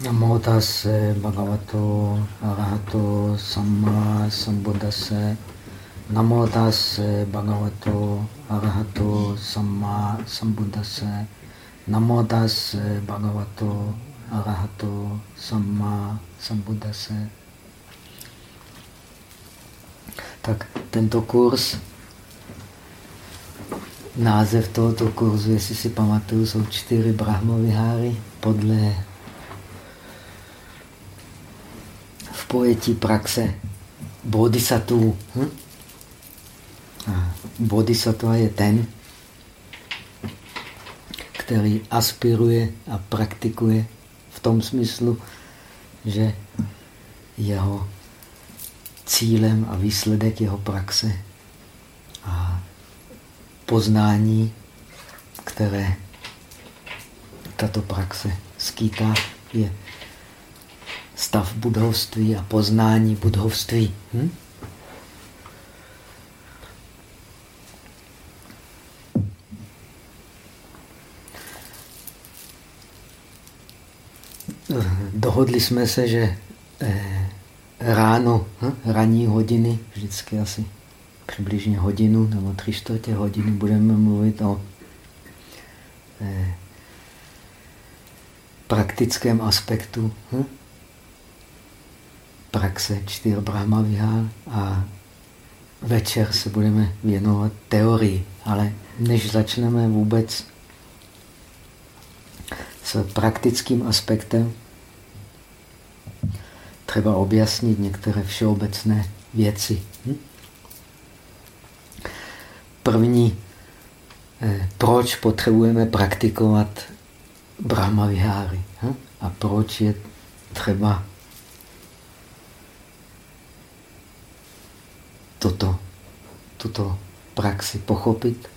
Namo tase bhagavato arahato samma sambuddhase. Namo tase bhagavato arahato samma sambuddhase. Namo tase bhagavato arahato samma sambuddhase. Tak tento kurz, název tohoto kurzu, jestli si pamatuju, jsou čtyři brahmoviháry podle pojetí praxe bodhisattva. Hm? A bodhisattva je ten, který aspiruje a praktikuje v tom smyslu, že jeho cílem a výsledek jeho praxe a poznání, které tato praxe skýtá, je stav budovství a poznání budovství. Hm? Dohodli jsme se, že eh, ráno, hm, ranní hodiny, vždycky asi přibližně hodinu nebo tři čtvrtě hodiny budeme mluvit o eh, praktickém aspektu hm? Praxe čtyř Brahma a večer se budeme věnovat teorii. Ale než začneme vůbec s praktickým aspektem, třeba objasnit některé všeobecné věci. Hm? První, eh, proč potřebujeme praktikovat Brahma Viháry hm? a proč je třeba toto, tuto praxi pochopit.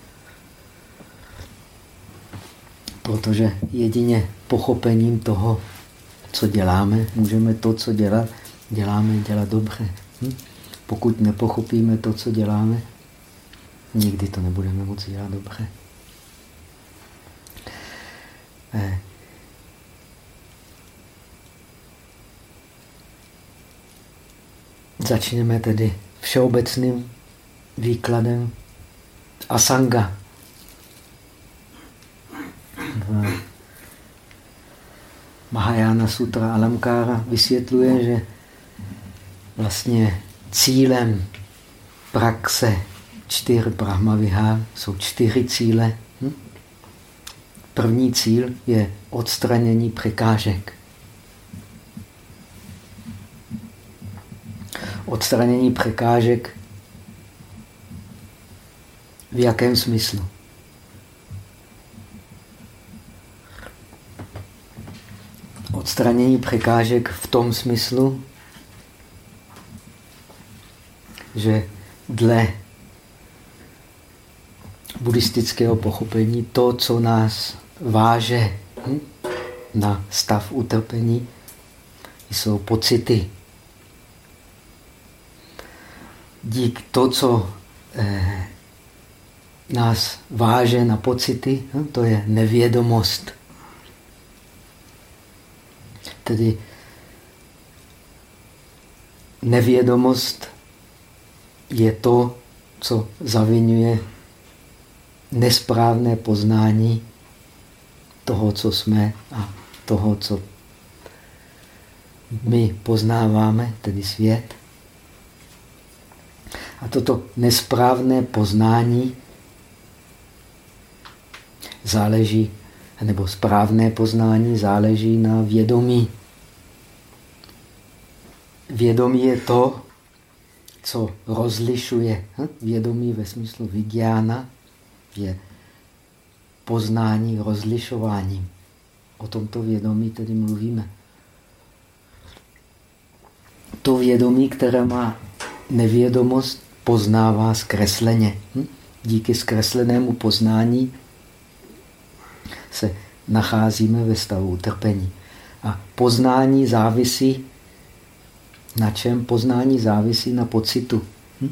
Protože jedině pochopením toho, co děláme, můžeme to, co dělat, děláme, dělat dobře. Hm? Pokud nepochopíme to, co děláme, nikdy to nebudeme moci dělat dobře. Eh. Začneme tedy všeobecným výkladem Asanga. V Mahayana Sutra Alamkára vysvětluje, že vlastně cílem praxe čtyř Brahmavihár jsou čtyři cíle. Hm? První cíl je odstranění překážek. Odstranění překážek v jakém smyslu? Odstranění překážek v tom smyslu, že dle buddhistického pochopení to, co nás váže na stav utrpení, jsou pocity dík to, co eh, nás váže na pocity, no, to je nevědomost. Tedy nevědomost je to, co zavinuje nesprávné poznání toho, co jsme a toho, co my poznáváme, tedy svět. A toto nesprávné poznání záleží, nebo správné poznání záleží na vědomí. Vědomí je to, co rozlišuje. Hm? Vědomí ve smyslu vigiana je poznání rozlišováním. O tomto vědomí tedy mluvíme. To vědomí, které má nevědomost, poznává zkresleně. Hm? Díky zkreslenému poznání se nacházíme ve stavu utrpení. A poznání závisí na čem? Poznání závisí na pocitu. Hm?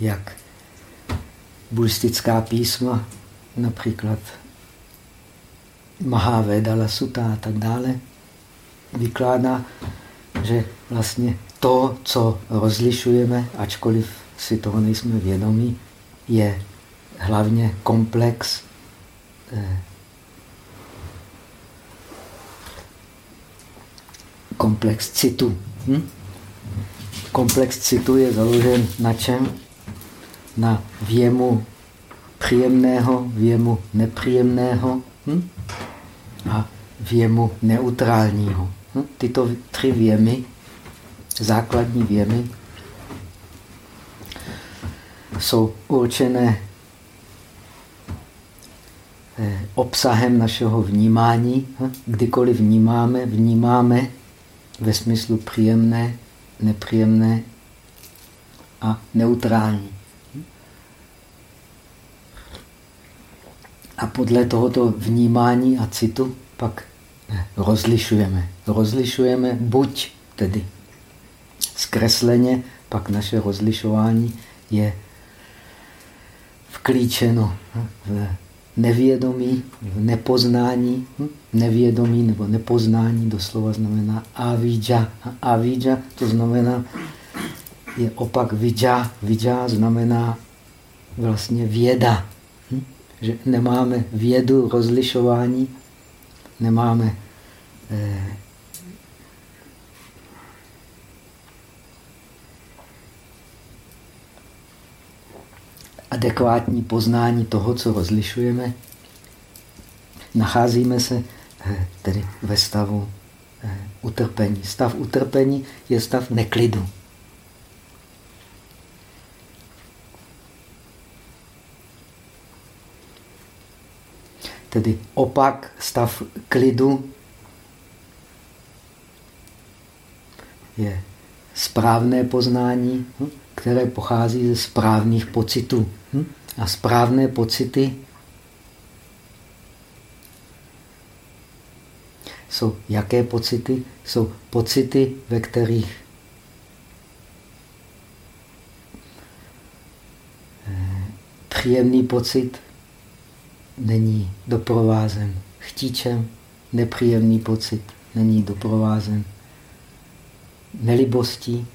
Jak buddhistická písma, například Mahavedala Sutta a tak dále, vykládá, že vlastně to, co rozlišujeme, ačkoliv si toho nejsme vědomí, je hlavně komplex eh, komplex citu. Hm? Komplex citu je založen na čem? Na věmu příjemného, věmu nepříjemného hm? a věmu neutrálního. Hm? Tyto tři věmy, základní věmy, jsou určené eh, obsahem našeho vnímání. Hm? Kdykoliv vnímáme, vnímáme ve smyslu příjemné, nepříjemné a neutrální. A podle tohoto vnímání a citu pak rozlišujeme. Rozlišujeme buď tedy zkresleně, pak naše rozlišování je vklíčeno v nevědomí, v nepoznání. Nevědomí nebo nepoznání doslova znamená avidža. Avidža to znamená, je opak vidža. Vidža znamená vlastně věda. Že nemáme vědu rozlišování, nemáme eh, adekvátní poznání toho, co rozlišujeme, nacházíme se eh, tedy ve stavu eh, utrpení. Stav utrpení je stav neklidu. Tedy opak stav klidu je správné poznání, hm, které pochází ze správných pocitů. Hm? A správné pocity jsou jaké pocity? Jsou pocity, ve kterých eh, příjemný pocit není doprovázen chtíčem, nepříjemný pocit není doprovázen nelibostí,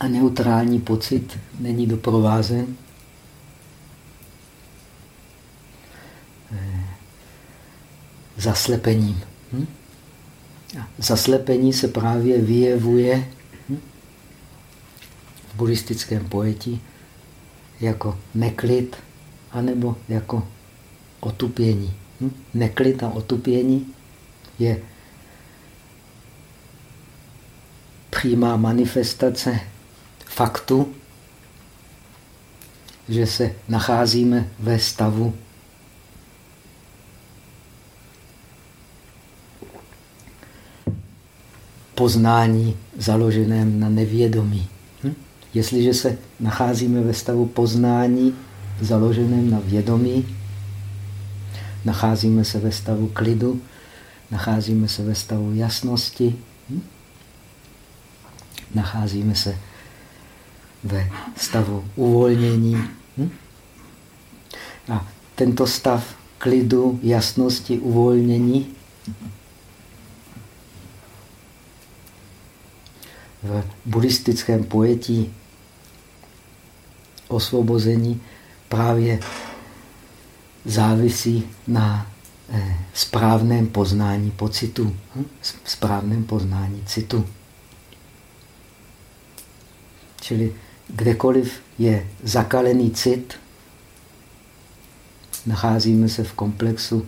a neutrální pocit není doprovázen eh, zaslepením. Hm? Zaslepení se právě vyjevuje hm? v buddhistickém pojetí jako neklid anebo jako otupění. Hm? Neklid a otupění je přímá manifestace faktu, že se nacházíme ve stavu poznání založeném na nevědomí. Hm? Jestliže se nacházíme ve stavu poznání založeném na vědomí, nacházíme se ve stavu klidu, nacházíme se ve stavu jasnosti, hm? nacházíme se ve stavu uvolnění. Hm? A tento stav klidu, jasnosti, uvolnění v buddhistickém pojetí osvobození právě závisí na eh, správném poznání pocitu, hm? správném poznání citu. Čili kdekoliv je zakalený cit, nacházíme se v komplexu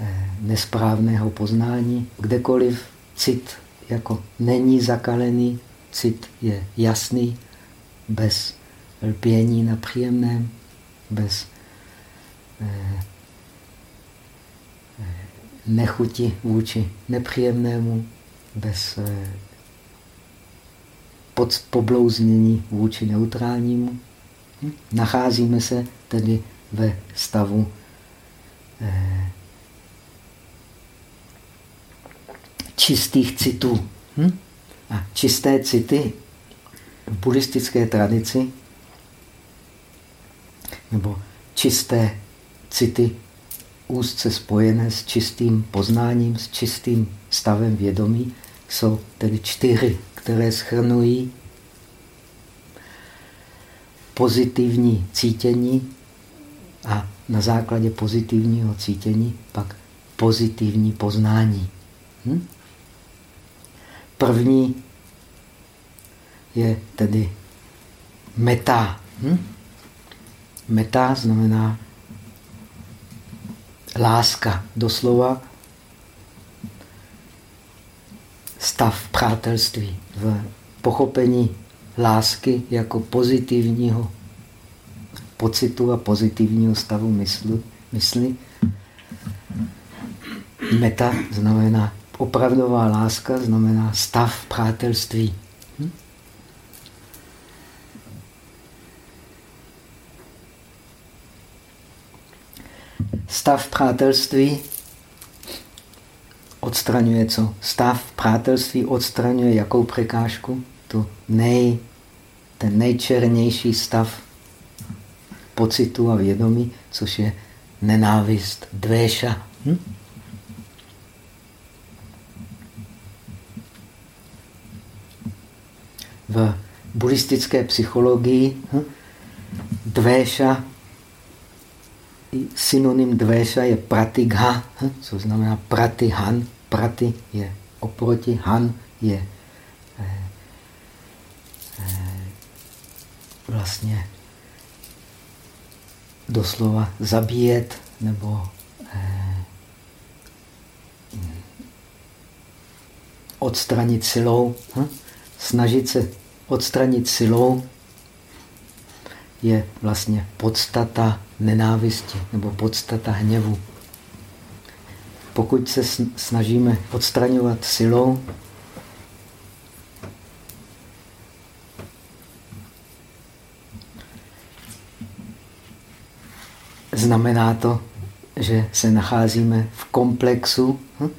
eh, nesprávného poznání. Kdekoliv cit jako není zakalený, cit je jasný, bez lpění na příjemném, bez eh, eh, nechuti vůči nepříjemnému, bez pod poblouznění vůči neutrálnímu. Hm? Nacházíme se tedy ve stavu eh, čistých citů. Hm? A čisté city v buddhistické tradici nebo čisté city úzce spojené s čistým poznáním, s čistým stavem vědomí, jsou tedy čtyři, které schrnují pozitivní cítění a na základě pozitivního cítění pak pozitivní poznání. Hm? První je tedy meta. Hm? Meta znamená láska. Doslova stav přátelství. V pochopení lásky jako pozitivního pocitu a pozitivního stavu myslu, mysli. Meta znamená opravdová láska, znamená stav přátelství. Hm? Stav přátelství odstraňuje co? Stav přátelství odstraňuje jakou překážku? Tu nej, ten nejčernější stav pocitu a vědomí, což je nenávist, dvéša. Hm? V buddhistické psychologii hm? dvéša, synonym dvéša je pratigha, hm? co znamená pratihan. Prati je oproti, han je eh, eh, vlastně doslova zabíjet nebo eh, odstranit silou. Hm? Snažit se odstranit silou je vlastně podstata nenávisti nebo podstata hněvu. Pokud se snažíme odstraňovat silou, znamená to, že se nacházíme v komplexu hm?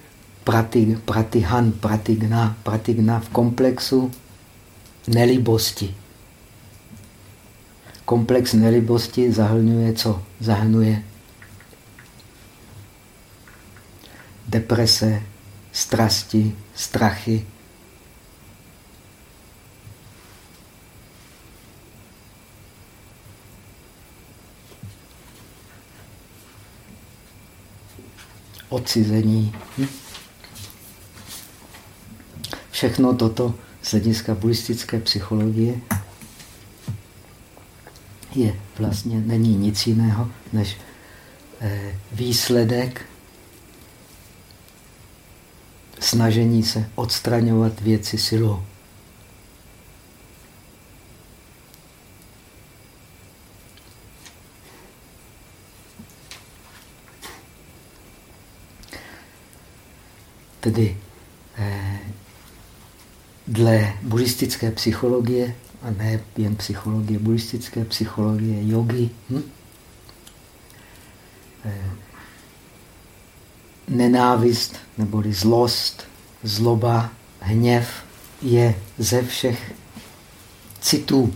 prati, pratihan, pratigna, pratigna v komplexu nelibosti. Komplex nelibosti zahrnuje co? Zahrnuje deprese, strasti, strachy, odcizení. Hm? Všechno toto z hlediska buddhistické psychologie je vlastně není nic jiného než eh, výsledek snažení se odstraňovat věci silou. Tedy eh, dle buddhistické psychologie, a ne jen psychologie buddhistické, psychologie jogy, hm? eh, nenávist neboli zlost, zloba, hněv je ze všech citů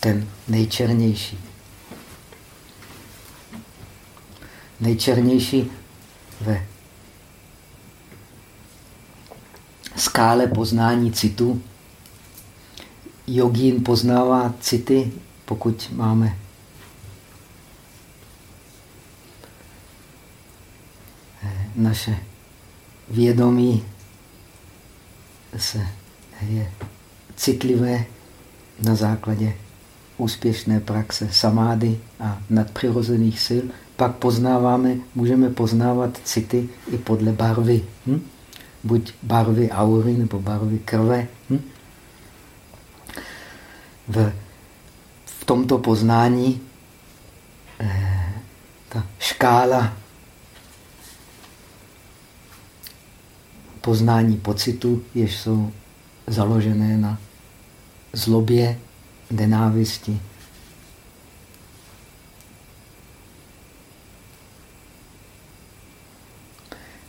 ten nejčernější. Nejčernější ve skále poznání citu. Jogín poznává city, pokud máme naše vědomí se je citlivé na základě úspěšné praxe samády a nadpřirozených sil, pak poznáváme, můžeme poznávat city i podle barvy. Hm? buď barvy aury nebo barvy krve. Hm? V, v tomto poznání eh, ta škála poznání pocitu, jež jsou založené na zlobě, nenávisti,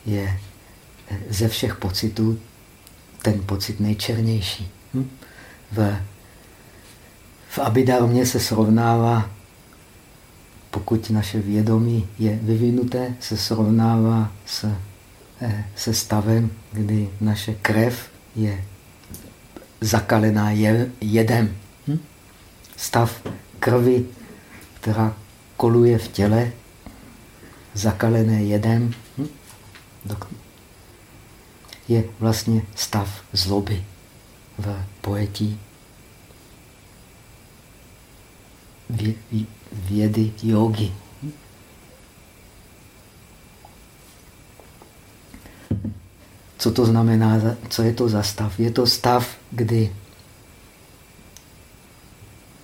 je ze všech pocitů ten pocit nejčernější. Hm? V, v Abidarmě se srovnává pokud naše vědomí je vyvinuté, se srovnává s, eh, se stavem, kdy naše krev je zakalená jedem. Hm? Stav krvi, která koluje v těle, zakalené jedem, hm? je vlastně stav zloby v pojetí vědy jogy. Co to znamená, co je to za stav? Je to stav, kdy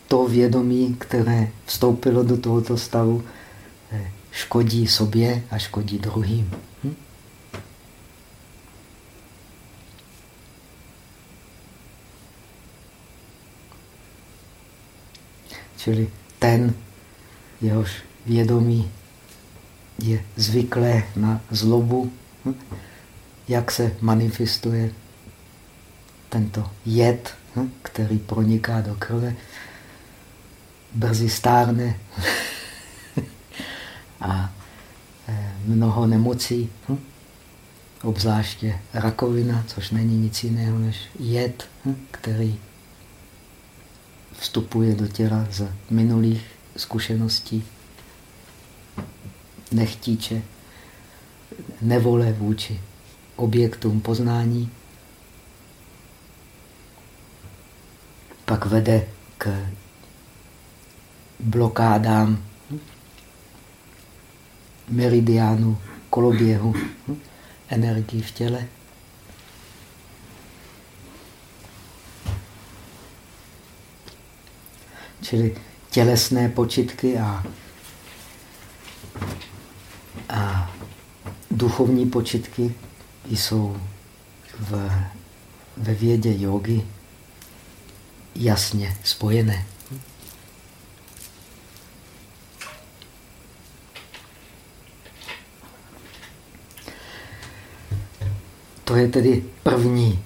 to vědomí, které vstoupilo do tohoto stavu, eh, škodí sobě a škodí druhým. Hm? Čili ten, jehož vědomí je zvyklé na zlobu, hm? jak se manifestuje tento jed, hm? který proniká do krve, brzy stárne a e, mnoho nemocí, hm? obzvláště rakovina, což není nic jiného než jed, který vstupuje do těla z minulých zkušeností, nechtíče, nevole vůči objektům poznání, pak vede k blokádám meridiánu, koloběhu energii v těle. Čili tělesné počitky a, a duchovní počitky jsou v, ve vědě jogy jasně spojené. To je tedy první.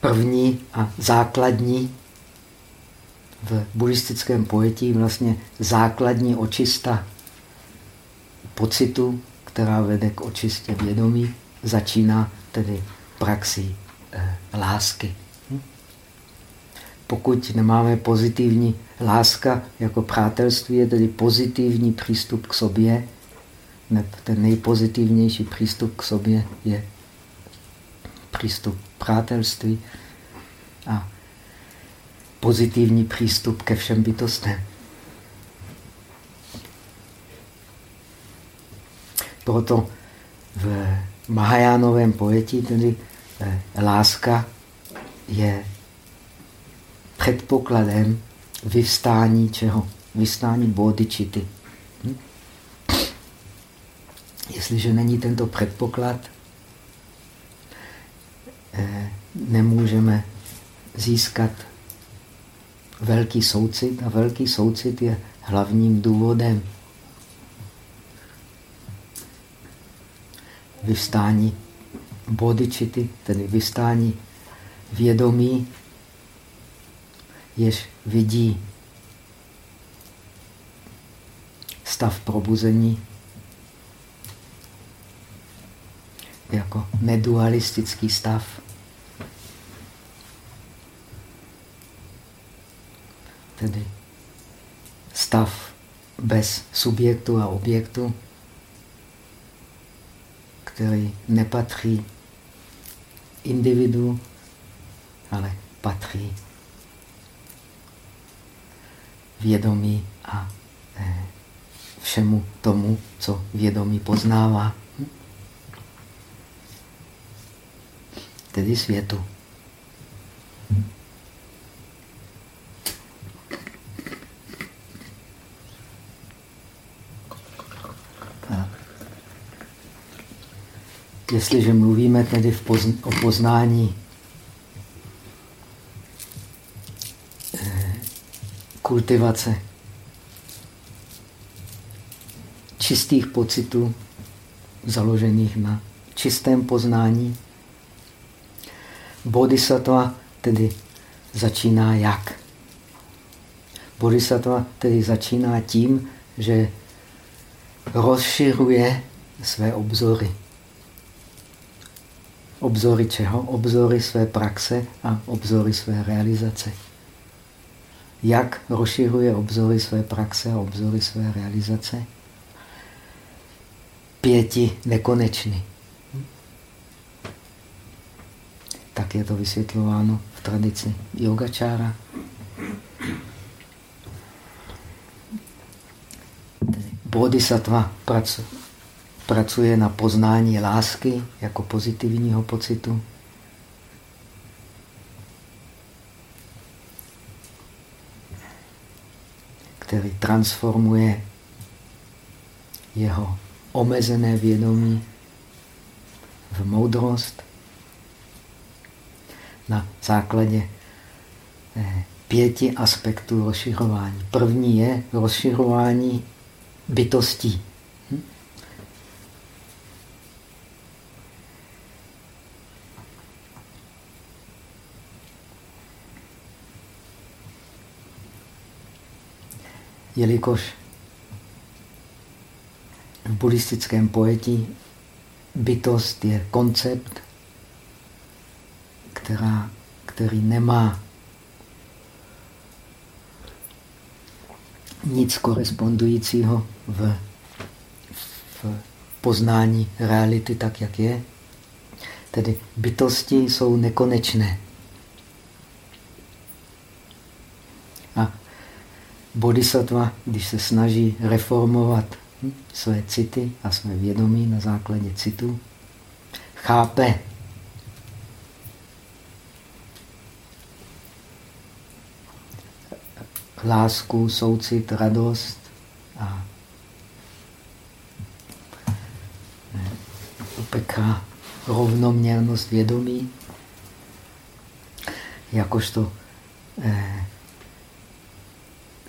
První a základní v buddhistickém pojetí vlastně základní očista pocitu, která vede k očistě vědomí, začíná tedy praxi eh, lásky. Hm? Pokud nemáme pozitivní láska jako přátelství, je tedy pozitivní přístup k sobě, ten nejpozitivnější přístup k sobě je přístup přátelství a pozitivní přístup ke všem bytostem. Proto v Mahajánovém pojetí tedy eh, láska je předpokladem vyvstání čeho? Vyvstání bodičity. Hm? Jestliže není tento předpoklad, eh, nemůžeme získat velký soucit a velký soucit je hlavním důvodem vystání bodičity, tedy vystání vědomí, jež vidí stav probuzení jako nedualistický stav. Tedy stav bez subjektu a objektu, který nepatří individu, ale patří vědomí a eh, všemu tomu, co vědomí poznává. Tedy světu. Jestliže mluvíme tedy v pozn o poznání eh, kultivace čistých pocitů, založených na čistém poznání, bodhisattva tedy začíná jak? bodhisattva tedy začíná tím, že rozširuje své obzory. Obzory čeho? Obzory své praxe a obzory své realizace. Jak rozširuje obzory své praxe a obzory své realizace? Pěti nekonečný. Tak je to vysvětlováno v tradici yogačára. Bodhisattva pracuje na poznání lásky jako pozitivního pocitu. který transformuje jeho omezené vědomí v moudrost na základě eh, pěti aspektů rozšiřování. První je rozšiřování bytostí. Hm? Jelikož v buddhistickém pojetí bytost je koncept, která, který nemá nic korespondujícího v, v poznání reality tak, jak je. Tedy bytosti jsou nekonečné. A bodhisattva, když se snaží reformovat své city a své vědomí na základě citu, chápe. Lásku, soucit, radost a upeka rovnoměrnost vědomí, jakožto eh,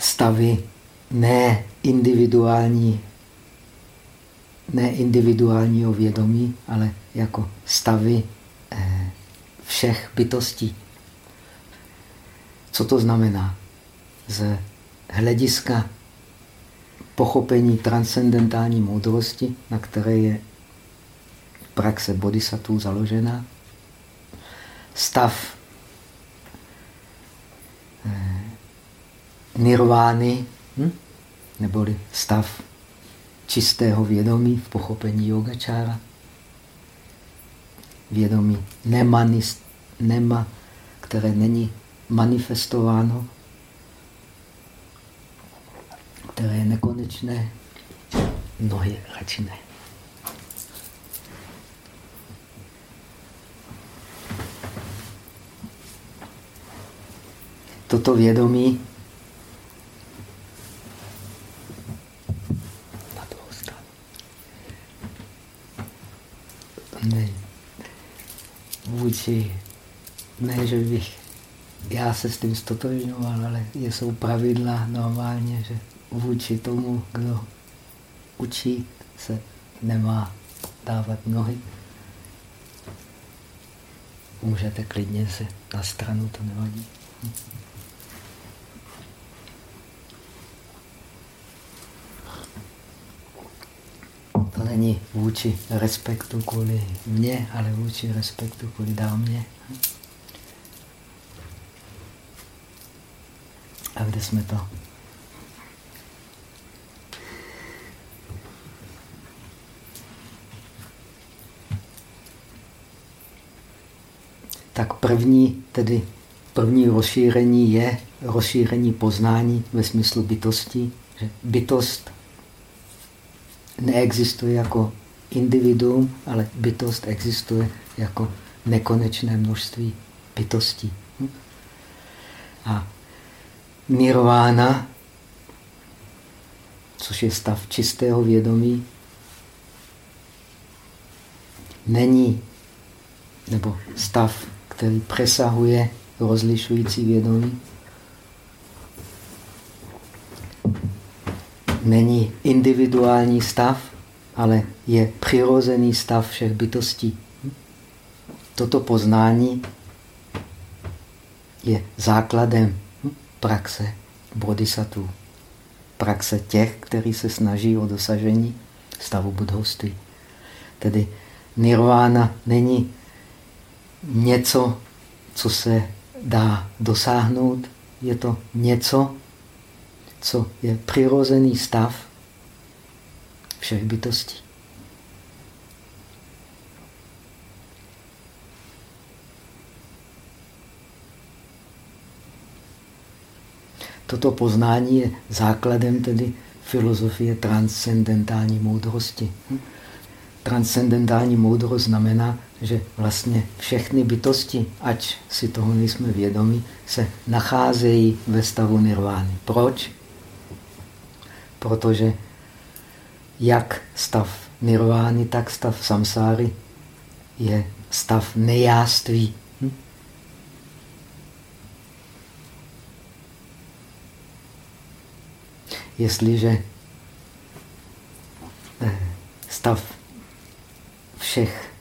stavy ne individuální, ne individuálního vědomí, ale jako stavy eh, všech bytostí. Co to znamená? z hlediska pochopení transcendentální moudrosti, na které je praxe bodhisattva založena, stav nirvány, hm? neboli stav čistého vědomí v pochopení yogačára, vědomí nemanist, nema, které není manifestováno které je nekonečné, nohy radši ne. Toto vědomí na druhou stranu. Ne. Vůči, ne, že bych já se s tím stotožňoval, ale jsou pravidla normálně, že vůči tomu, kdo učí, se nemá dávat nohy. Můžete klidně se na stranu, to nevadí. Není vůči respektu kvůli mně, ale vůči respektu kvůli dámě. A kde jsme to? tak první, tedy první rozšíření je rozšíření poznání ve smyslu bytosti. Že bytost neexistuje jako individuum, ale bytost existuje jako nekonečné množství bytostí. Hm? A nirvána, což je stav čistého vědomí, není, nebo stav který přesahuje rozlišující vědomí. Není individuální stav, ale je přirozený stav všech bytostí. Toto poznání je základem praxe bodhisattva. Praxe těch, kteří se snaží o dosažení stavu budhoství. Tedy nirvána není něco, co se dá dosáhnout, je to něco, co je přirozený stav všech bytostí. Toto poznání je základem tedy filozofie transcendentální moudrosti. Transcendentální moudrost znamená, že vlastně všechny bytosti, ať si toho nejsme vědomi, se nacházejí ve stavu nirvány. Proč? Protože jak stav nirvány, tak stav samsáry je stav nejáství. Hm? Jestliže eh, stav všech,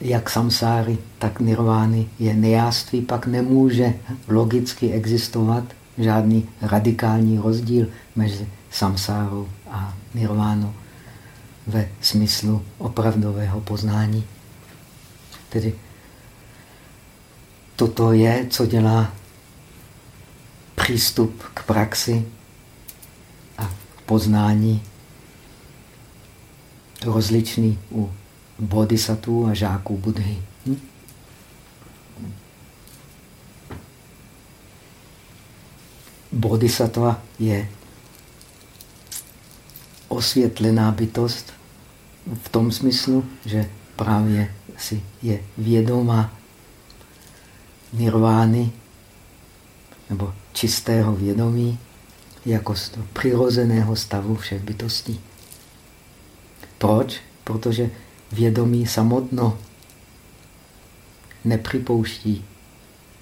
jak samsáry, tak nirvány je nejáství, pak nemůže logicky existovat žádný radikální rozdíl mezi samsárou a nirvánou ve smyslu opravdového poznání. Tedy toto je, co dělá přístup k praxi a poznání rozličný u bodhisattvů a žáků Budhy. Hm? Bodhisattva je osvětlená bytost v tom smyslu, že právě si je vědomá nirvány nebo čistého vědomí jako přirozeného stavu všech bytostí. Proč? Protože vědomí samotno nepřipouští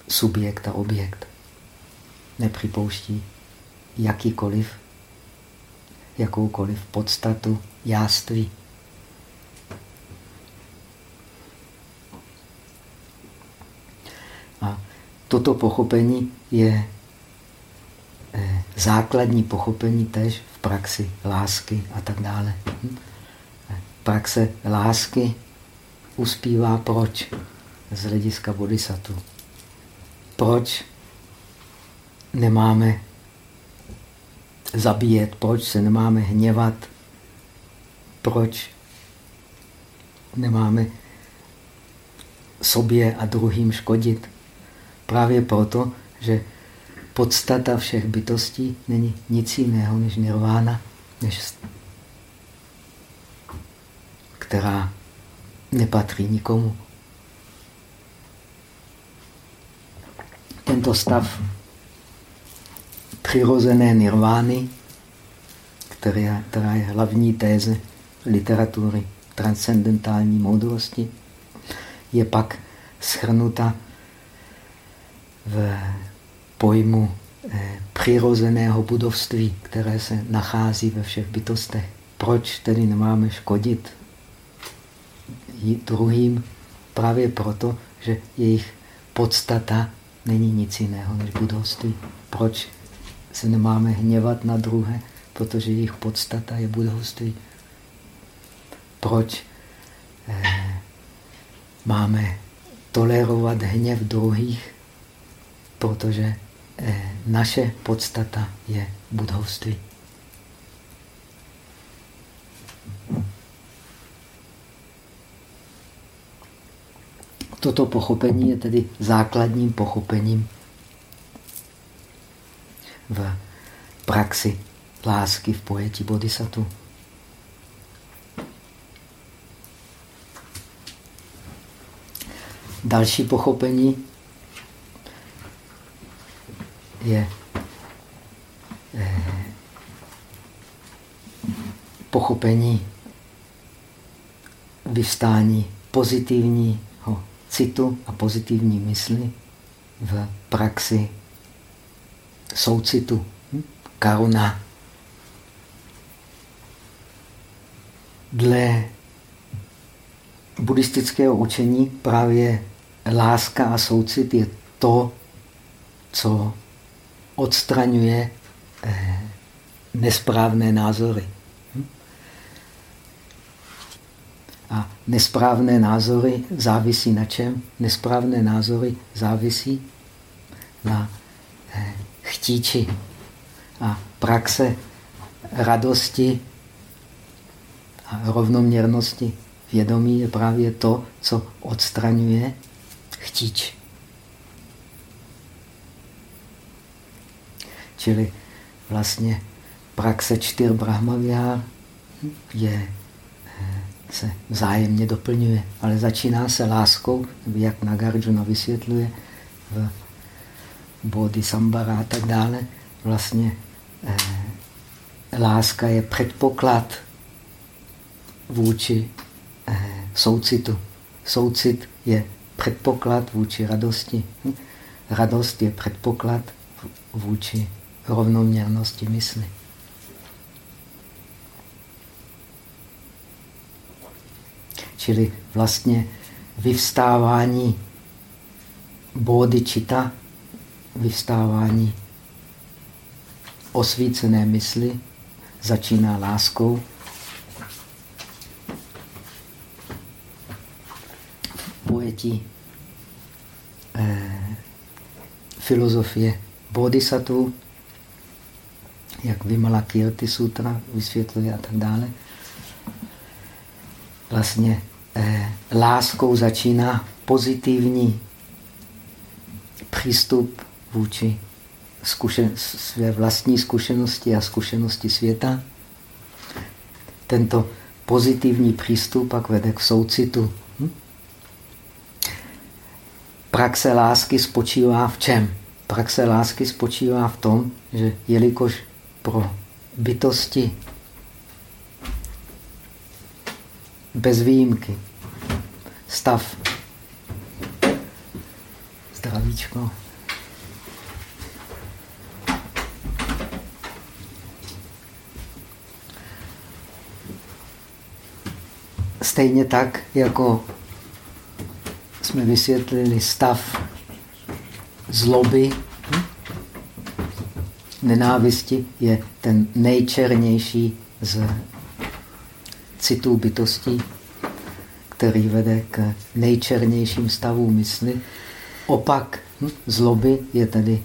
subjekt a objekt. Nepřipouští jakýkoliv, jakoukoliv podstatu jáství. A toto pochopení je eh, základní pochopení tež v praxi lásky a tak dále. Hm? praxe lásky uspívá proč? Z hlediska bodhisattva. Proč nemáme zabíjet? Proč se nemáme hněvat? Proč nemáme sobě a druhým škodit? Právě proto, že podstata všech bytostí není nic jiného než nirvána, než která nepatří nikomu. Tento stav přirozené nirvány, která, která je hlavní téze literatury transcendentální moudrosti, je pak schrnuta v pojmu eh, přirozeného budovství, které se nachází ve všech bytostech. Proč tedy nemáme škodit druhým právě proto, že jejich podstata není nic jiného než budovství. Proč se nemáme hněvat na druhé? Protože jejich podstata je budovství. Proč eh, máme tolerovat hněv druhých? Protože eh, naše podstata je budovství. Toto pochopení je tedy základním pochopením v praxi lásky v pojetí bodhisattva. Další pochopení je eh, pochopení vystání pozitivní citu a pozitivní mysli v praxi soucitu, hm? karuna. Dle buddhistického učení právě láska a soucit je to, co odstraňuje eh, nesprávné názory. Hm? A nesprávné názory závisí na čem? Nesprávné názory závisí na eh, chtíči. A praxe radosti a rovnoměrnosti vědomí je právě to, co odstraňuje chtíč. Čili vlastně praxe čtyř brahmavihár je, eh, se vzájemně doplňuje, ale začíná se láskou, jak Nagarjuna vysvětluje v Bodhisambhara a tak dále. Vlastně eh, láska je předpoklad vůči eh, soucitu. Soucit je předpoklad vůči radosti. Radost je předpoklad vůči rovnoměrnosti mysli. Čili vlastně vyvstávání čita, vyvstávání osvícené mysli začíná láskou. Pojetí eh, filozofie bodhisattva jak Vimala Kirti Sutra vysvětluje a tak dále. Vlastně eh, láskou začíná pozitivní přístup vůči zkušen, své vlastní zkušenosti a zkušenosti světa. Tento pozitivní přístup pak vede k soucitu. Hm? Praxe lásky spočívá v čem? Praxe lásky spočívá v tom, že jelikož pro bytosti bez výjimky. Stav. Zdravíčko. Stejně tak, jako jsme vysvětlili stav zloby, nenávisti je ten nejčernější z citů bytostí, který vede k nejčernějším stavům mysli. Opak hm, zloby je tedy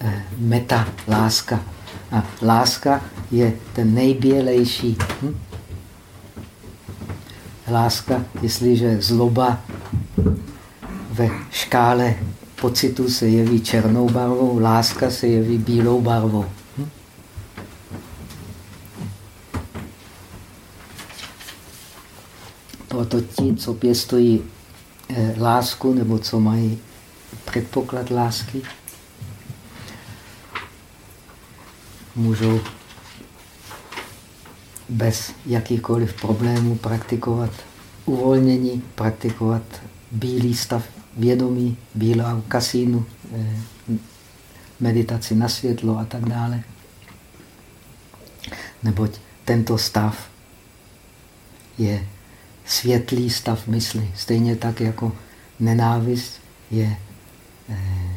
eh, meta, láska. A láska je ten nejbělejší. Láska, jestliže zloba ve škále pocitu se jeví černou barvou, láska se jeví bílou barvou. Hm? Proto ti, co pěstují eh, lásku nebo co mají předpoklad lásky, můžou bez jakýchkoliv problémů praktikovat uvolnění, praktikovat bílý stav vědomí, bílá kasínu, eh, meditaci na světlo a tak dále. Neboť tento stav je světlý stav mysli. Stejně tak jako nenávist je eh,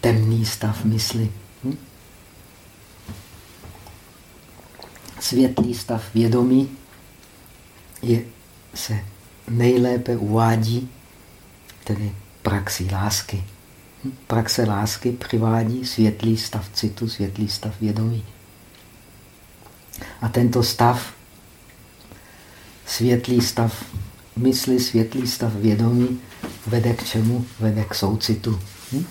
temný stav mysli. Hm? Světlý stav vědomí je, se nejlépe uvádí tedy praxi lásky. Praxe lásky přivádí světlý stav citu, světlý stav vědomí. A tento stav, světlý stav mysli, světlý stav vědomí, vede k čemu? Vede k soucitu. Hm?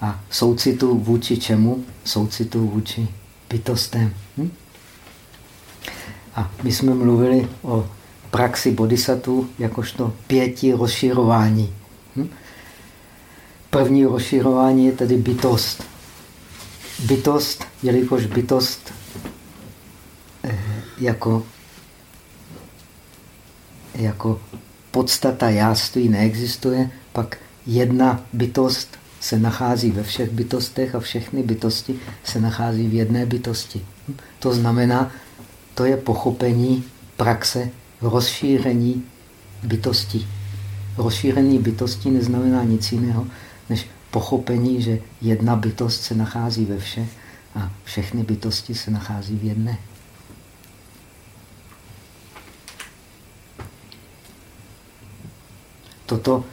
A soucitu vůči čemu? Soucitu vůči bytostem. Hm? A my jsme mluvili o praxi bodhisattva jakožto pěti rozširování. Hm? První rozširování je tedy bytost. Bytost, jelikož bytost eh, jako, jako podstata jáství neexistuje, pak jedna bytost se nachází ve všech bytostech a všechny bytosti se nachází v jedné bytosti. To znamená, to je pochopení praxe rozšíření bytosti. Rozšíření bytosti neznamená nic jiného, než pochopení, že jedna bytost se nachází ve všech a všechny bytosti se nachází v jedné. Toto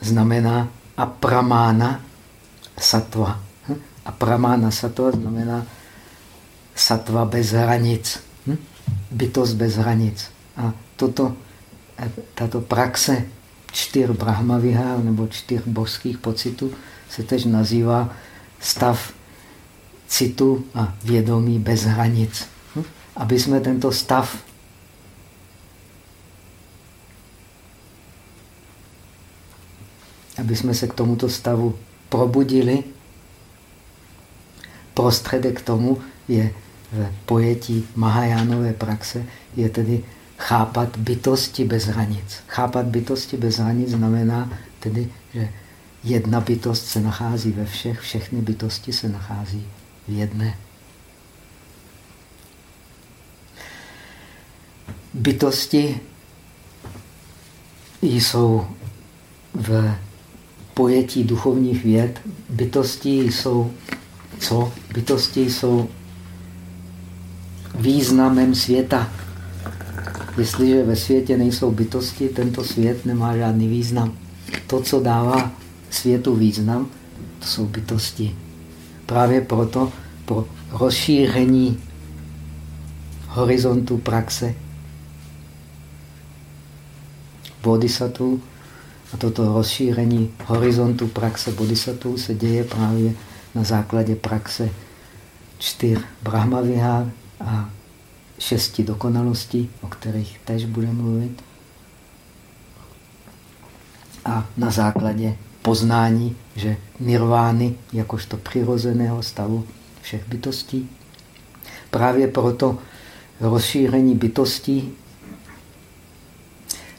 znamená apramána satva. Hm? Apramána satva znamená satva bez hranic. Hm? Bytost bez hranic. A toto, eh, tato praxe čtyř brahmavihár nebo čtyř božských pocitů se tež nazývá stav citu a vědomí bez hranic. Hm? Aby jsme tento stav aby jsme se k tomuto stavu probudili, prostředek k tomu je v pojetí Mahajánové praxe, je tedy chápat bytosti bez hranic. Chápat bytosti bez hranic znamená tedy, že jedna bytost se nachází ve všech, všechny bytosti se nachází v jedné. Bytosti jsou v pojetí duchovních věd. Bytosti jsou co? Bytosti jsou významem světa. Jestliže ve světě nejsou bytosti, tento svět nemá žádný význam. To, co dává světu význam, to jsou bytosti. Právě proto pro rozšíření horizontu praxe bodhisattva a toto rozšíření horizontu praxe bodhisattva se děje právě na základě praxe čtyř brahmavihár a šesti dokonalostí, o kterých tež budeme mluvit. A na základě poznání, že nirvány jakožto přirozeného stavu všech bytostí. Právě proto rozšíření bytostí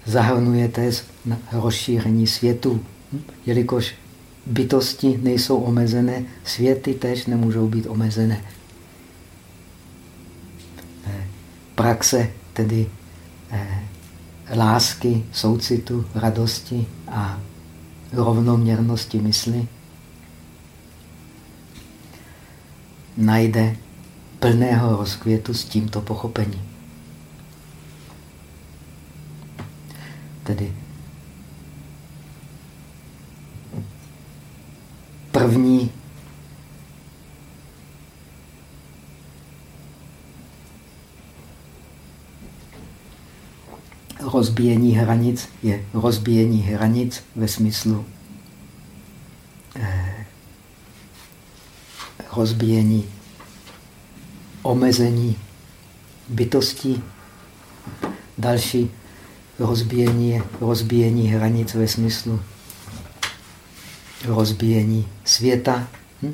zahrnuje též rozšíření světu, jelikož bytosti nejsou omezené, světy tež nemůžou být omezené. Eh, praxe tedy eh, lásky, soucitu, radosti a rovnoměrnosti mysli najde plného rozkvětu s tímto pochopením. Tedy první rozbíjení hranic je rozbíjení hranic ve smyslu eh, rozbíjení omezení bytostí. Další rozbíjení je rozbíjení hranic ve smyslu rozbíjení světa. Hm?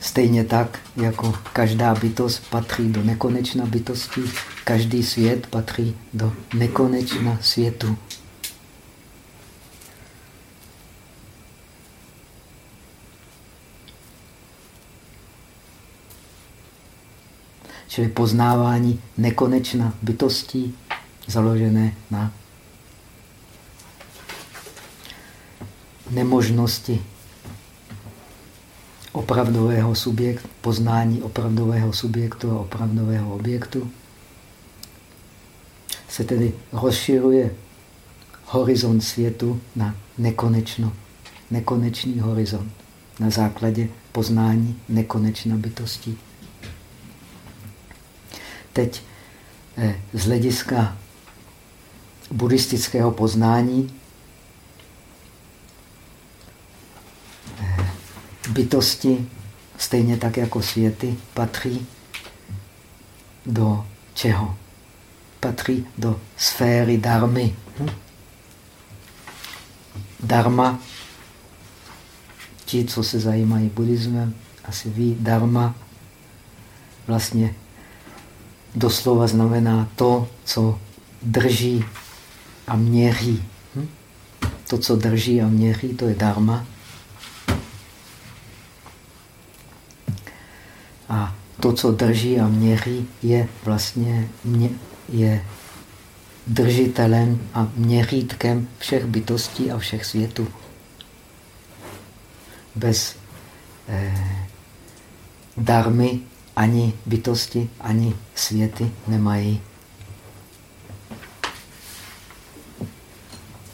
Stejně tak, jako každá bytost patří do nekonečna bytosti, každý svět patří do nekonečna světu. Čili poznávání nekonečna bytostí založené na nemožnosti opravdového subjektu, poznání opravdového subjektu a opravdového objektu, se tedy rozširuje horizont světu na nekonečno, nekonečný horizont na základě poznání nekonečna bytostí. Teď eh, z hlediska buddhistického poznání bytosti, stejně tak jako světy, patří do čeho? Patří do sféry darmy. Dharma, ti, co se zajímají buddhismem, asi ví, dharma vlastně doslova znamená to, co drží a měří. Hm? To, co drží a měří, to je dharma. to, co drží a měří, je vlastně mě, je držitelem a měřítkem všech bytostí a všech světů. Bez eh, darmy ani bytosti, ani světy nemají,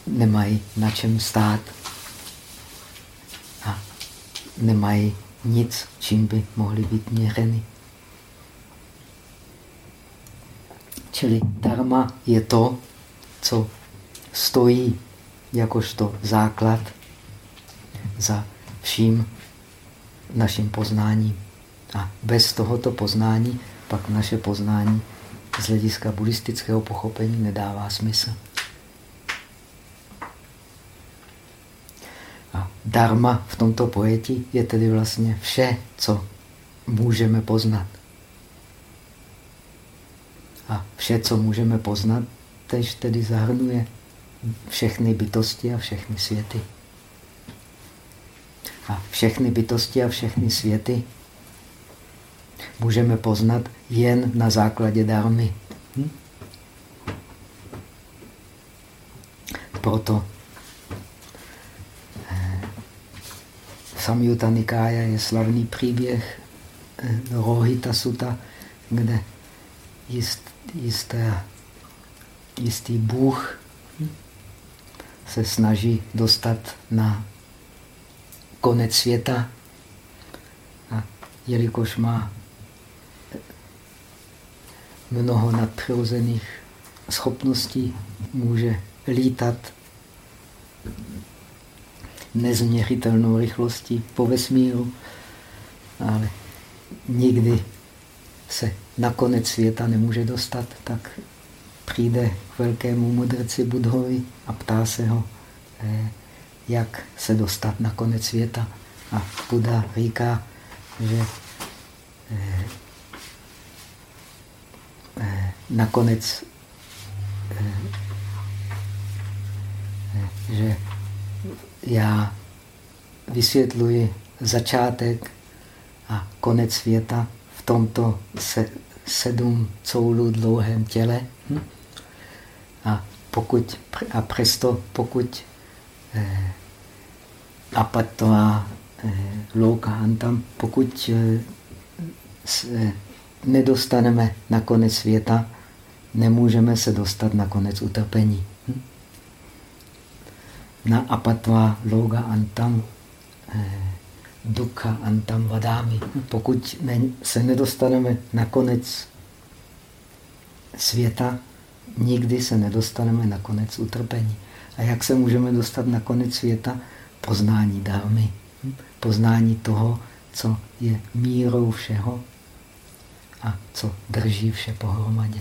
nemají na čem stát a nemají nic, čím by mohly být měřeny. Čili dharma je to, co stojí jakožto základ za vším naším poznáním. A bez tohoto poznání pak naše poznání z hlediska buddhistického pochopení nedává smysl. A dharma v tomto pojetí je tedy vlastně vše, co můžeme poznat. A vše, co můžeme poznat, tež tedy zahrnuje všechny bytosti a všechny světy. A všechny bytosti a všechny světy můžeme poznat jen na základě darmy. Hm? Proto eh, Samyutta Nikája je slavný příběh eh, Rohita Sutta, kde jist, jistá, jistý Bůh hm, se snaží dostat na konec světa. A jelikož má mnoho nadpřirozených schopností, může lítat nezměřitelnou rychlostí po vesmíru, ale nikdy se na konec světa nemůže dostat, tak přijde k velkému mudrci Budhovi a ptá se ho, eh, jak se dostat na konec světa. A Buddha říká, že eh, nakonec že já vysvětluji začátek a konec světa v tomto se, sedm coulů dlouhém těle. Hm? A, pokud, a přesto, pokud eh, apatová eh, louka antam, pokud eh, se nedostaneme na konec světa, nemůžeme se dostat na konec utrpení. Hm? Na apatva loga antam eh, antam vadámi. Pokud ne, se nedostaneme na konec světa, nikdy se nedostaneme na konec utrpení. A jak se můžeme dostat na konec světa? Poznání dármy. Poznání toho, co je mírou všeho a co drží vše pohromadě.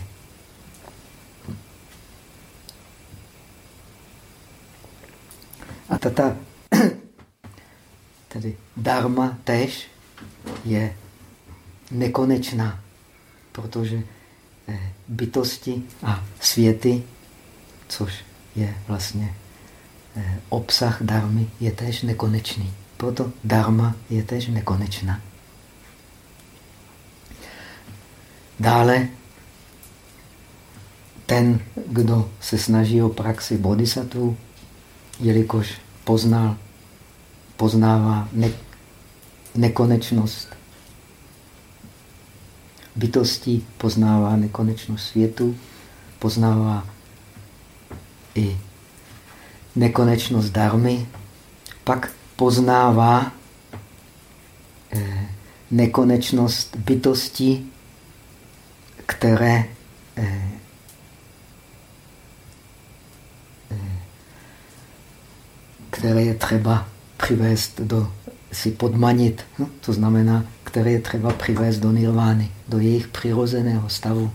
A tata, tedy dharma tež je nekonečná, protože eh, bytosti a světy, což je vlastně eh, obsah darmy, je též nekonečný. Proto dharma je též nekonečná. Dále ten, kdo se snaží o praxi bodhisattva, jelikož poznal, poznává ne, nekonečnost bytostí, poznává nekonečnost světu, poznává i nekonečnost darmy, pak poznává eh, nekonečnost bytostí, které eh, eh, které je třeba přivést do, si podmanit, no, to znamená, které je třeba přivést do nirvány, do jejich přirozeného stavu.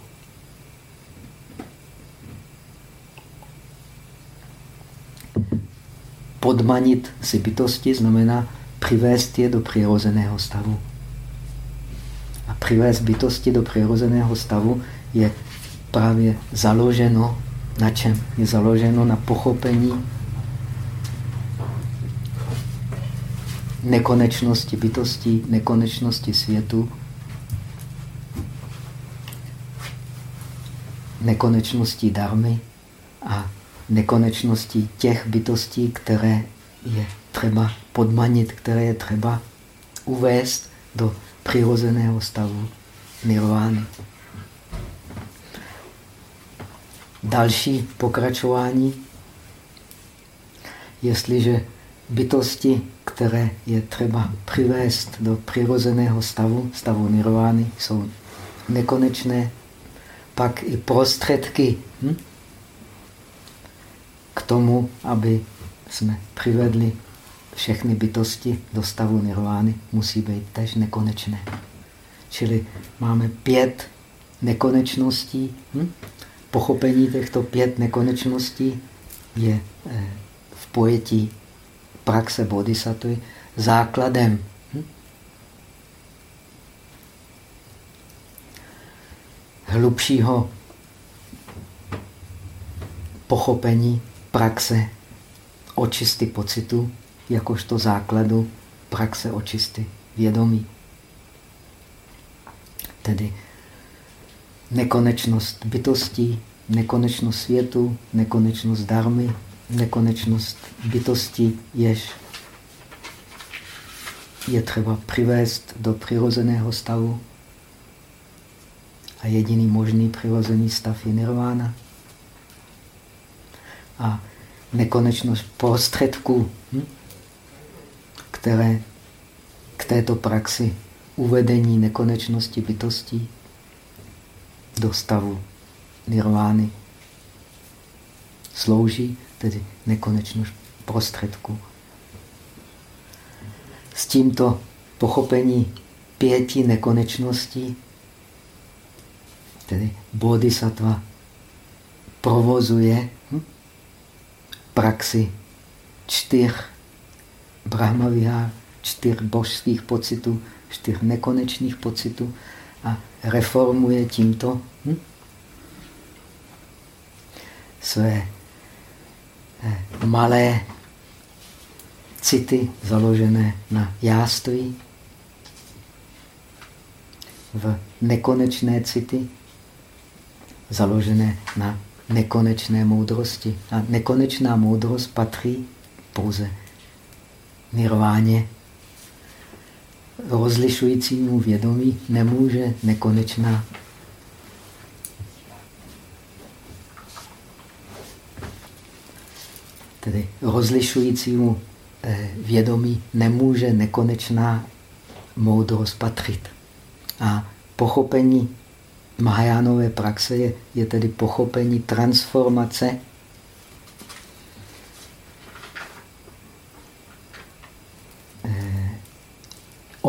podmanit si bytosti znamená přivést je do přirozeného stavu. Přivést bytosti do přirozeného stavu je právě založeno na čem? Je založeno na pochopení nekonečnosti bytostí, nekonečnosti světu, nekonečnosti darmy a nekonečností těch bytostí, které je třeba podmanit, které je třeba uvést do přirozeného stavu nirvány. Další pokračování, jestliže bytosti, které je třeba přivést do přirozeného stavu, stavu nirvány, jsou nekonečné, pak i prostředky hm? k tomu, aby jsme přivedli všechny bytosti do stavu nirvány, musí být tež nekonečné. Čili máme pět nekonečností. Hm? Pochopení těchto pět nekonečností je eh, v pojetí praxe bodhisattva základem hm? hlubšího pochopení praxe očisty pocitu, jakožto základu praxe očisty vědomí. Tedy nekonečnost bytostí, nekonečnost světu, nekonečnost darmy, nekonečnost bytostí, jež je třeba přivést do přirozeného stavu. A jediný možný přirozený stav je nirvána. A nekonečnost prostředků, hm? Které k této praxi uvedení nekonečnosti bytostí do stavu nirvány slouží, tedy nekonečnost prostředku. S tímto pochopení pěti nekonečností, tedy bodhisattva provozuje hm, praxi čtyř brahmavihár, čtyř božských pocitů, čtyř nekonečných pocitů a reformuje tímto hm, své eh, malé city založené na jáství v nekonečné city založené na nekonečné moudrosti. A nekonečná moudrost patří pouze nirváně. Rozlišujícímu vědomí nemůže nekonečná tedy rozlišujícímu eh, vědomí nemůže nekonečná moudrost patřit. A pochopení Mahajánové praxe je, je tedy pochopení transformace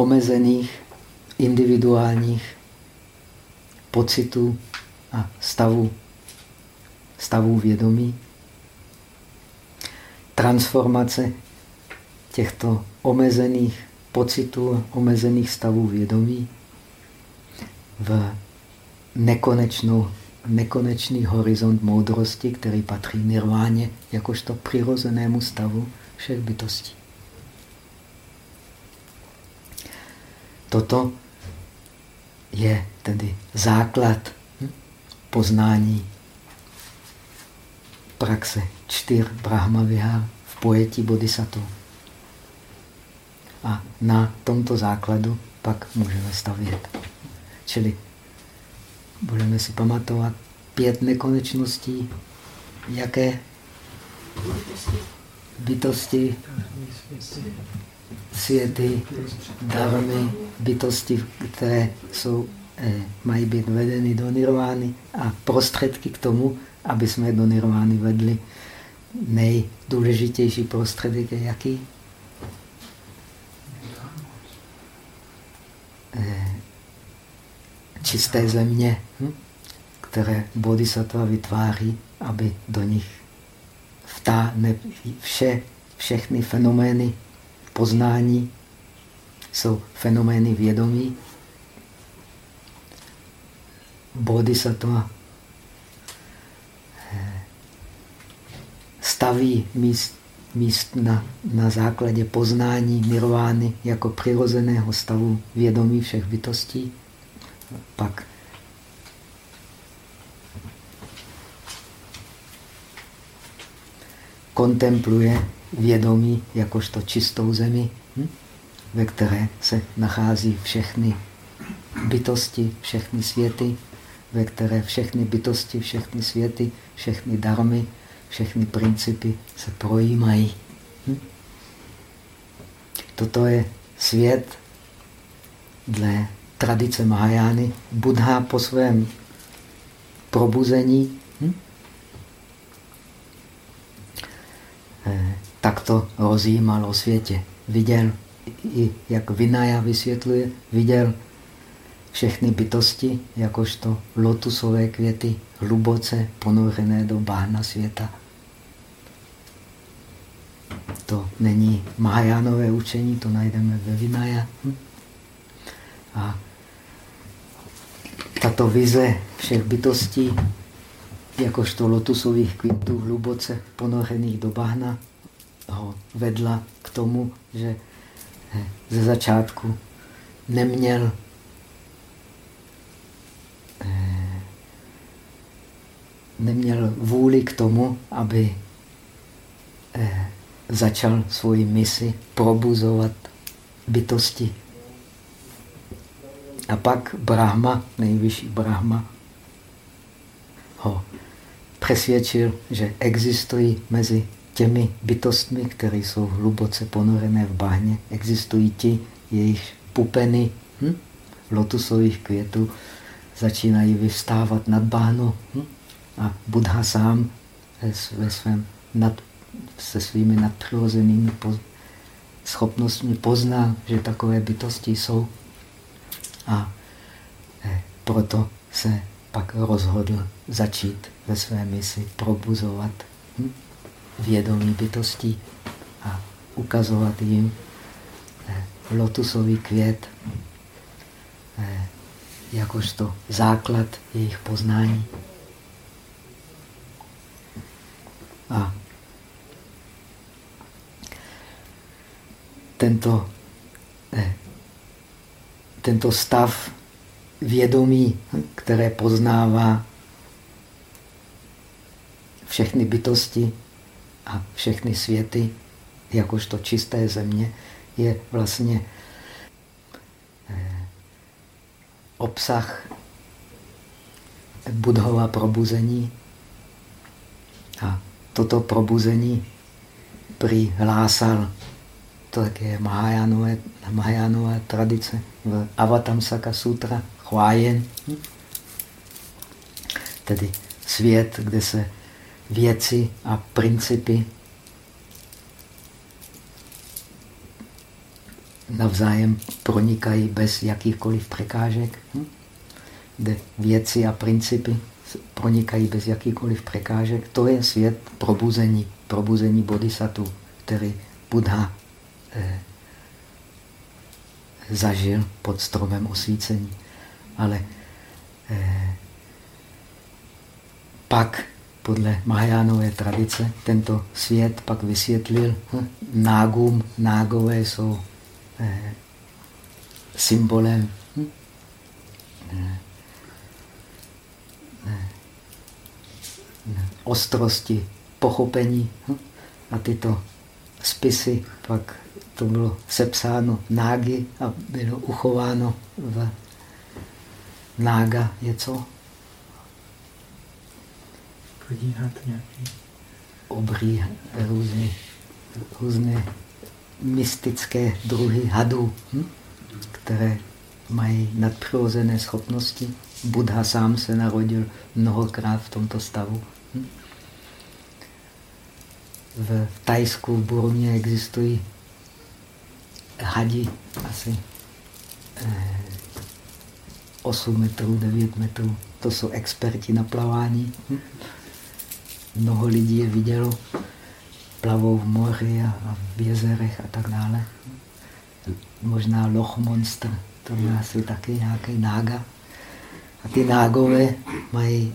omezených individuálních pocitů a stavů, stavů vědomí. Transformace těchto omezených pocitů a omezených stavů vědomí v nekonečnou, nekonečný horizont moudrosti, který patří nirváně, jakožto přirozenému stavu všech bytostí. Toto je tedy základ hm, poznání praxe čtyř Brahmavihár v pojetí bodhisattva. A na tomto základu pak můžeme stavět. Čili budeme si pamatovat pět nekonečností. Jaké? Bytosti, světy, darmy, bytosti, které jsou, eh, mají být vedeny do nirvány a prostředky k tomu, aby jsme do nirvány vedli. Nejdůležitější prostředek je jaký? Eh, čisté země, hm? které bodhisattva vytváří, aby do nich vtáhne vše, všechny fenomény poznání jsou fenomény vědomí. Bodhisattva eh, staví míst, míst na, na základě poznání nirvány jako přirozeného stavu vědomí všech bytostí pak kontempluje vědomí jakožto čistou zemi, hm? ve které se nachází všechny bytosti, všechny světy, ve které všechny bytosti, všechny světy, všechny darmy, všechny principy se projímají. Hm? Toto je svět dle tradice Mahajány. Buddha po svém probuzení hm? eh, takto rozjímal o světě. Viděl, i jak Vinaya vysvětluje, viděl všechny bytosti jakožto lotusové květy hluboce ponořené do bahna světa. To není Mahajánové učení, to najdeme ve Vinaya. Hm? A tato vize všech bytostí, jakožto lotusových květů hluboce ponořených do bahna, ho vedla k tomu, že ze začátku neměl neměl vůli k tomu, aby začal svoji misi probuzovat bytosti. A pak Brahma, nejvyšší Brahma, ho přesvědčil, že existují mezi těmi bytostmi, které jsou hluboce ponorené v bahně, existují ti, jejich pupeny hm? lotusových květů začínají vyvstávat nad bahno. Hm? A Buddha sám ve svém nad, se svými nadpřirozenými schopnostmi poznal, že takové bytosti jsou. A eh, proto se pak rozhodl začít ve své misi probuzovat hm, vědomí bytostí a ukazovat jim eh, lotusový květ eh, jakožto základ jejich poznání. A tento, eh, tento stav vědomí, které poznává všechny bytosti a všechny světy, jakožto čisté země, je vlastně eh, obsah budhova probuzení. A toto probuzení prý hlásal to tradice v Avatamsaka Sutra, Chvájen, tedy svět, kde se věci a principy navzájem pronikají bez jakýchkoliv překážek, kde věci a principy pronikají bez jakýchkoliv překážek. To je svět probuzení, probuzení bodhisattva, který Buddha eh, zažil pod stromem osvícení. Ale eh, pak podle Mahajánové tradice tento svět pak vysvětlil hm, nágům. Nágové jsou eh, symbolem hm, eh, eh, ostrosti pochopení. Hm, a tyto spisy pak to bylo sepsáno nágy a bylo uchováno v nága je co? Podíhat nějaký. Obrý, různé, různé mystické druhy hadů, hm? které mají nadpřirozené schopnosti. Buddha sám se narodil mnohokrát v tomto stavu. Hm? V Tajsku, v Burmě existují hadi asi eh, 8 metrů, 9 metrů. To jsou experti na plavání. Hm? Mnoho lidí je vidělo, plavou v moři a v jezerech a tak dále. Možná loch monster, to je asi taky nějaký nága. A ty nágové mají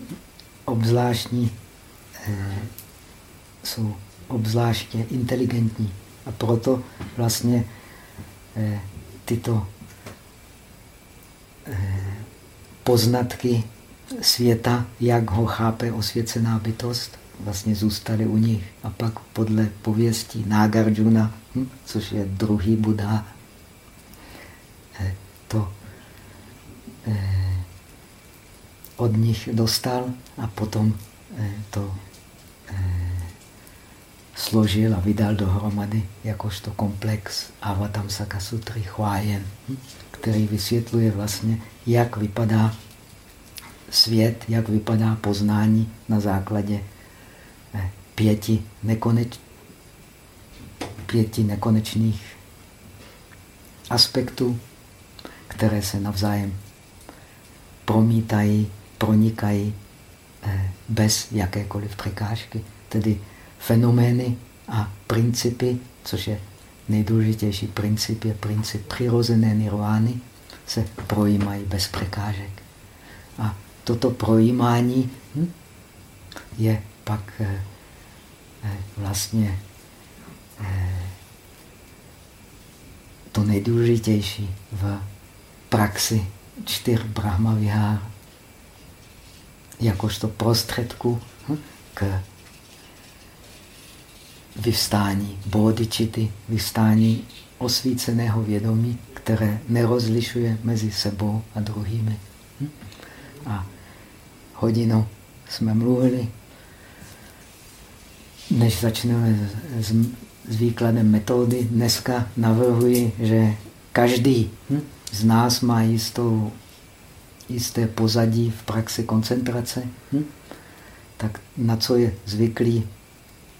obzvláštní, eh, jsou obzvláště inteligentní. A proto vlastně eh, tyto poznatky světa, jak ho chápe osvěcená bytost, vlastně zůstali u nich. A pak podle pověstí Nagarjuna, hm, což je druhý Buddha, eh, to eh, od nich dostal a potom eh, to složil a vydal dohromady jakožto komplex Avatamsaka Sutry Chvájen, hm, který vysvětluje vlastně, jak vypadá svět, jak vypadá poznání na základě eh, pěti, nekoneč, pěti nekonečných aspektů, které se navzájem promítají, pronikají eh, bez jakékoliv překážky. Tedy fenomény a principy, což je nejdůležitější princip, je princip přirozené nirvány, se projímají bez překážek. A toto projímání hm, je pak eh, vlastně eh, to nejdůležitější v praxi čtyř Brahma Vihár jakožto prostředku hm, k vyvstání bodičity, vyvstání osvíceného vědomí, které nerozlišuje mezi sebou a druhými. Hm? A hodinu jsme mluvili. Než začneme s, s výkladem metody, dneska navrhuji, že každý hm, z nás má jistou, jisté pozadí v praxi koncentrace. Hm? Tak na co je zvyklý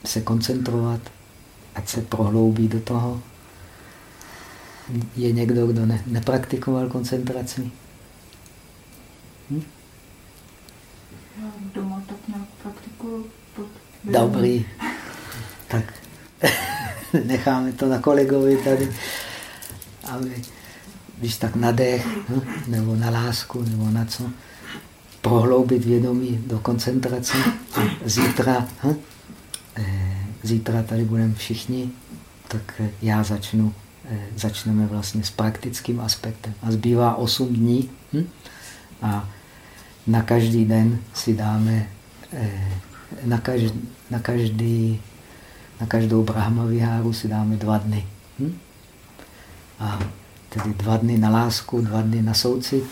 se koncentrovat, ať se prohloubí do toho. Je někdo, kdo ne, nepraktikoval koncentraci? Hm? doma tak nějak praktikuju. Dobrý. Tak necháme to na kolegovi tady, aby když tak na dech, hm, nebo na lásku, nebo na co, prohloubit vědomí do koncentrace a zítra hm, Eh, zítra tady budeme všichni, tak já začnu, eh, začneme vlastně s praktickým aspektem. A zbývá 8 dní hm? a na každý den si dáme, eh, na, každý, na, každý, na každou Brahma viháru si dáme dva dny. Hm? A tedy dva dny na lásku, dva dny na soucit,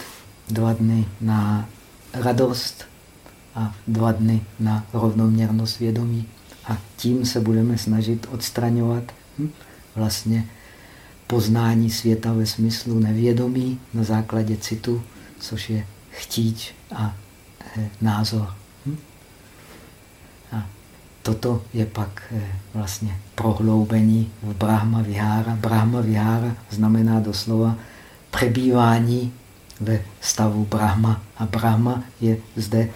dva dny na radost a dva dny na rovnoměrnost vědomí. A tím se budeme snažit odstraňovat hm, vlastně poznání světa ve smyslu nevědomí na základě citu, což je chtíč a e, názor. Toto je pak e, vlastně prohloubení v Brahma Vihára. Brahma Vihára znamená doslova přebývání ve stavu Brahma. A Brahma je zde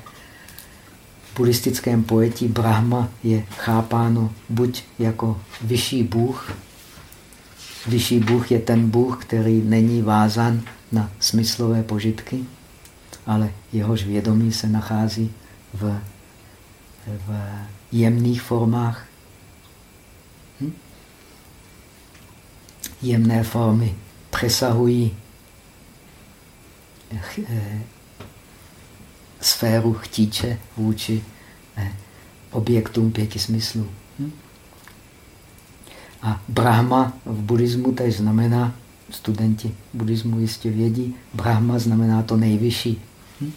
buddhistickém pojetí Brahma je chápáno buď jako vyšší bůh, vyšší bůh je ten bůh, který není vázan na smyslové požitky, ale jehož vědomí se nachází v, v jemných formách. Hm? Jemné formy přesahují eh, sféru chtíče vůči eh, objektům pěti smyslů. Hm? A Brahma v buddhismu tež znamená, studenti buddhismu jistě vědí, Brahma znamená to nejvyšší. Hm?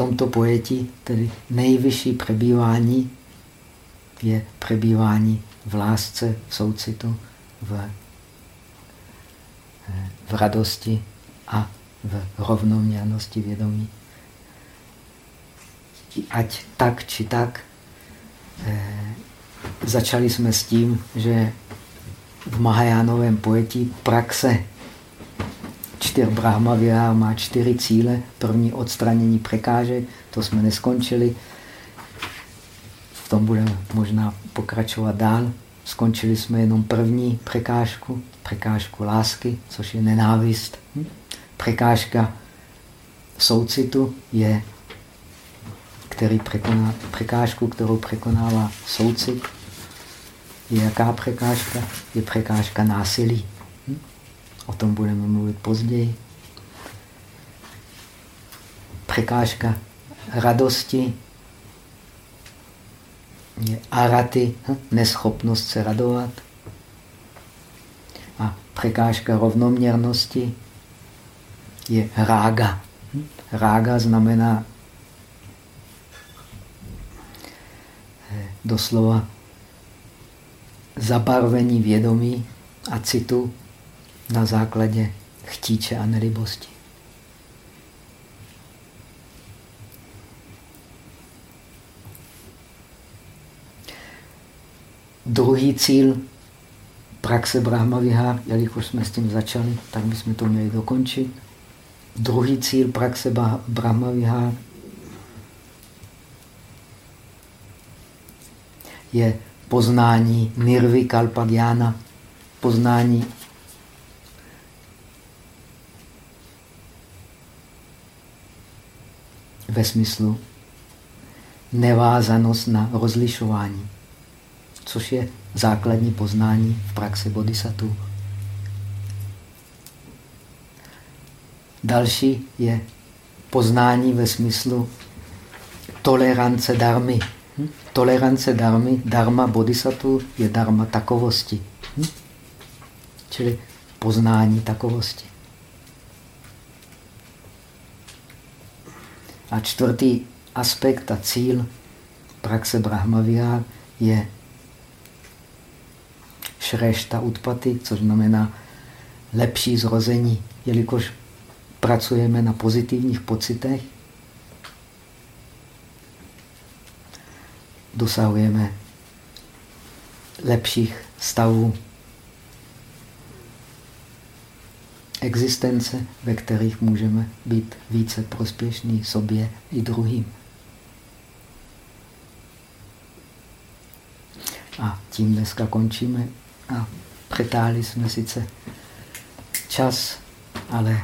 Tomto pojetí tedy nejvyšší přebývání je přebývání v lásce, v soucitu, v, v radosti a v rovnoměrnosti vědomí. Ať tak či tak, eh, začali jsme s tím, že v Mahajánovém pojetí praxe čtyř Brahmavia má čtyři cíle. První odstranění překážek, to jsme neskončili. V tom budeme možná pokračovat dál. Skončili jsme jenom první překážku, překážku lásky, což je nenávist. Hm? Překážka soucitu je který překoná, překážku, kterou překonává soucit. Je jaká překážka? Je překážka násilí. O tom budeme mluvit později. Překážka radosti je araty, hm? neschopnost se radovat. A překážka rovnoměrnosti je rága. Hm? Rága znamená eh, doslova zabarvení vědomí a citu na základě chtíče a nelibosti. Druhý cíl praxe Brahma Vihar, jelikož jsme s tím začali, tak bychom to měli dokončit. Druhý cíl praxe Brahma Vihar je poznání nirvy kalpagyana, poznání ve smyslu nevázanost na rozlišování, což je základní poznání v praxi bodhisattva. Další je poznání ve smyslu tolerance darmy. Hm? Tolerance darmy, dharma bodhisattva je dharma takovosti. Hm? Čili poznání takovosti. A čtvrtý aspekt a cíl praxe Brahmavihár je šrešta utpaty, což znamená lepší zrození, jelikož pracujeme na pozitivních pocitech, dosahujeme lepších stavů existence, ve kterých můžeme být více prospěšní sobě i druhým. A tím dneska končíme. A přetáhli jsme sice čas, ale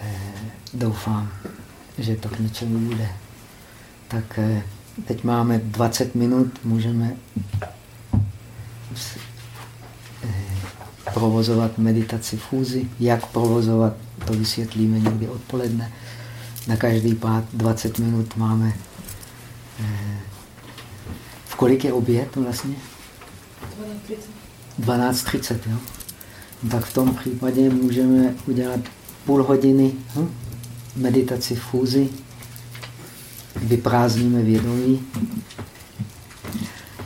eh, doufám, že to k něčemu bude. Tak eh, teď máme 20 minut, můžeme provozovat meditaci fúzi. Jak provozovat, to vysvětlíme někdy odpoledne. Na každý pád 20 minut máme. Eh, v kolik je oběd vlastně? 12.30. 12.30, jo. Tak v tom případě můžeme udělat půl hodiny hm? meditaci fúzi. Vyprázdníme vědomí.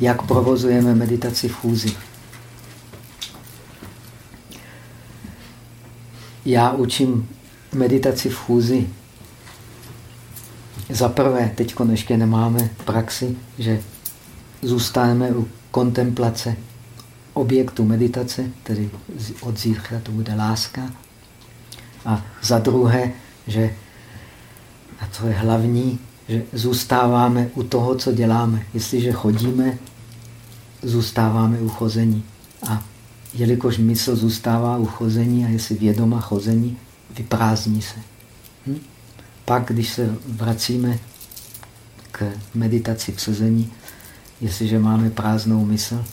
Jak provozujeme meditaci fúzi? Já učím meditaci v chůzi. Za prvé, teď ještě nemáme praxi, že zůstaneme u kontemplace objektu meditace, tedy od zítřka to bude láska. A za druhé, že, a to je hlavní, že zůstáváme u toho, co děláme. Jestliže chodíme, zůstáváme u chození. A jelikož mysl zůstává u chození a jestli vědoma chození, vyprázdní se. Hm? Pak, když se vracíme k meditaci v sezení, jestliže máme prázdnou mysl,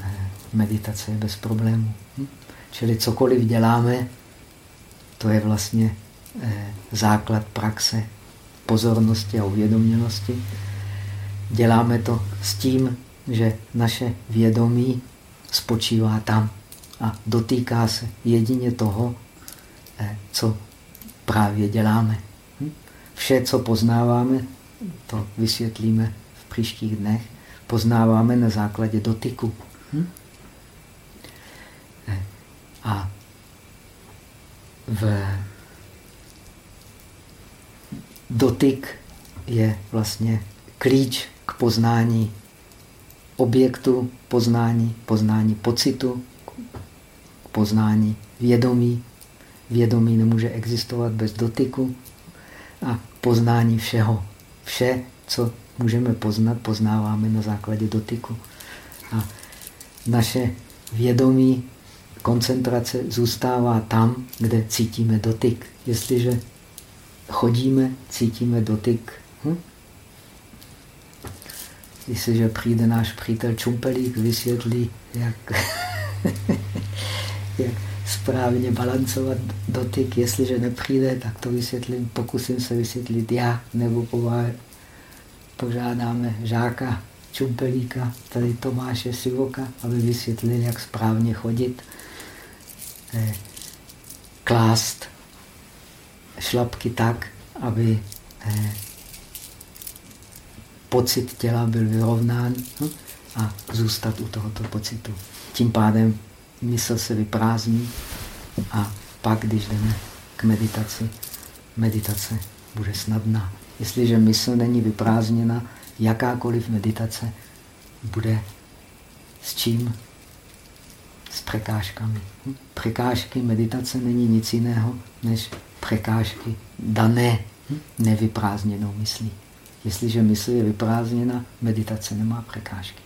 eh, meditace je bez problému. Hm? Čili cokoliv děláme, to je vlastně eh, základ praxe pozornosti a uvědomělosti. Děláme to s tím, že naše vědomí spočívá tam a dotýká se jedině toho, eh, co právě děláme. Hm? Vše, co poznáváme, to vysvětlíme v příštích dnech, poznáváme na základě dotyku. Hm? Eh, a v dotyk je vlastně klíč k poznání objektu poznání, poznání pocitu, poznání vědomí. Vědomí nemůže existovat bez dotyku a poznání všeho. Vše, co můžeme poznat, poznáváme na základě dotyku. A naše vědomí, koncentrace zůstává tam, kde cítíme dotyk. Jestliže chodíme, cítíme dotyk. Hm? Jestliže přijde náš přítel Čumpelík, vysvětlí, jak, jak správně balancovat dotyk. Jestliže nepřijde, tak to vysvětlím, pokusím se vysvětlit já, nebo požádáme žáka Čumpelíka, tady Tomáše Sivoka, aby vysvětlil, jak správně chodit, eh, klást šlapky tak, aby eh, pocit těla byl vyrovnán hm, a zůstat u tohoto pocitu. Tím pádem mysl se vyprázdní a pak, když jdeme k meditaci, meditace bude snadná. Jestliže mysl není vyprázdněna, jakákoliv meditace bude s čím? S překážkami. Hm? Překážky meditace není nic jiného než překážky dané hm? nevyprázdněnou myslí. Jestliže mysl je vyprázdněna, meditace nemá překážky.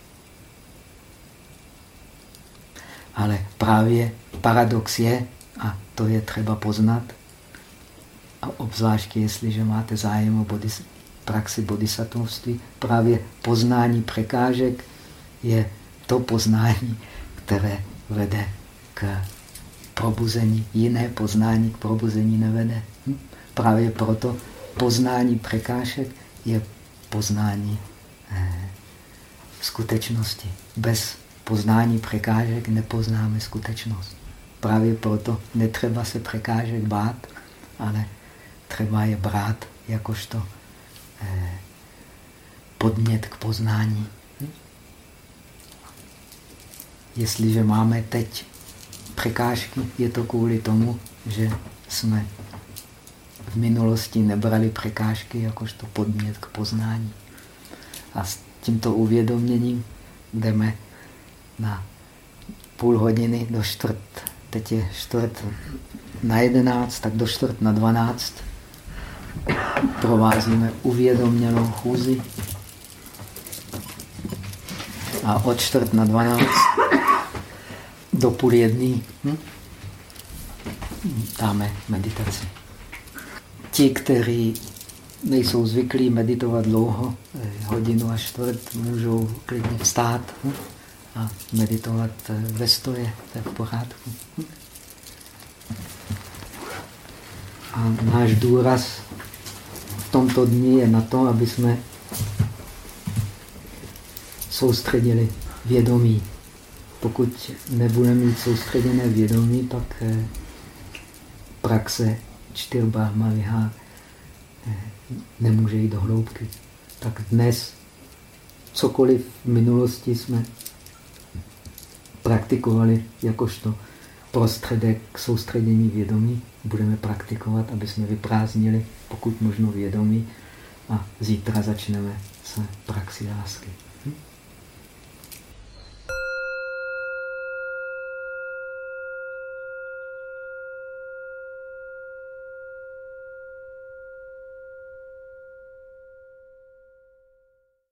Ale právě paradox je, a to je třeba poznat, a obzvláště jestliže máte zájem o bodhis, praxi bodhisattvství, právě poznání překážek je to poznání, které vede k probuzení. Jiné poznání k probuzení nevede. Hm? Právě proto poznání překážek je poznání eh, skutečnosti. Bez poznání překážek nepoznáme skutečnost. Právě proto netřeba se překážek bát, ale třeba je brát jakožto eh, podnět k poznání. Jestliže máme teď překážky, je to kvůli tomu, že jsme v minulosti nebrali překážky jakožto podnět k poznání. A s tímto uvědoměním jdeme na půl hodiny do čtvrt. Teď je čtvrt na jedenáct, tak do čtvrt na dvanáct provázíme uvědoměnou chůzi a od čtvrt na dvanáct do půl jedný hm? dáme meditaci. Ti, kteří nejsou zvyklí meditovat dlouho, eh, hodinu a čtvrt, můžou klidně vstát hm? a meditovat eh, ve stoje, to je v pořádku. A náš důraz v tomto dni je na to, aby jsme soustředili vědomí. Pokud nebudeme mít soustředěné vědomí, pak eh, praxe čtyřba maliha eh, nemůže jít do hloubky. Tak dnes cokoliv v minulosti jsme praktikovali jakožto prostředek k soustředění vědomí, budeme praktikovat, aby jsme vyprázdnili pokud možno vědomí a zítra začneme se praxi lásky.